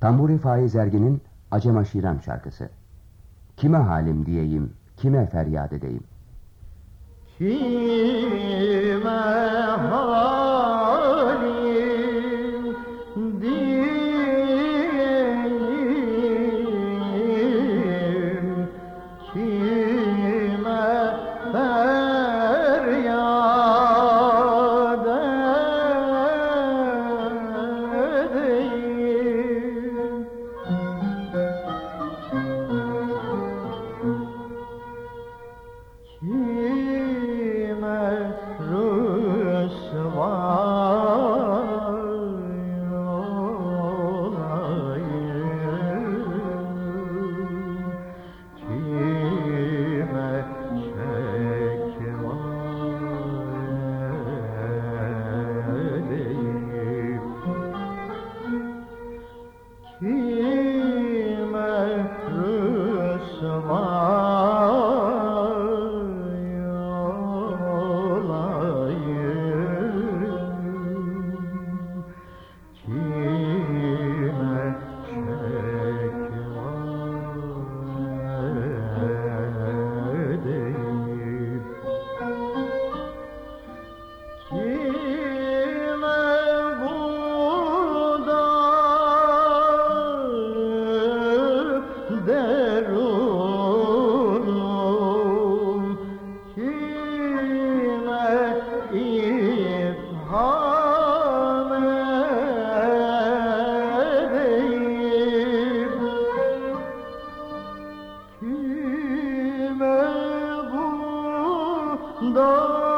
Tamburi Faiz Ergin'in Acem Aşirem şarkısı. Kime halim diyeyim, kime feryat edeyim? Kime halim The